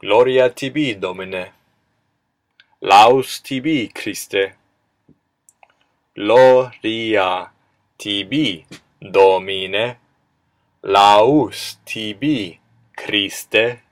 Gloria tibi, Domine. Laus tibi, Christe. Gloria tibi, Domine. Laus tibi, Christe.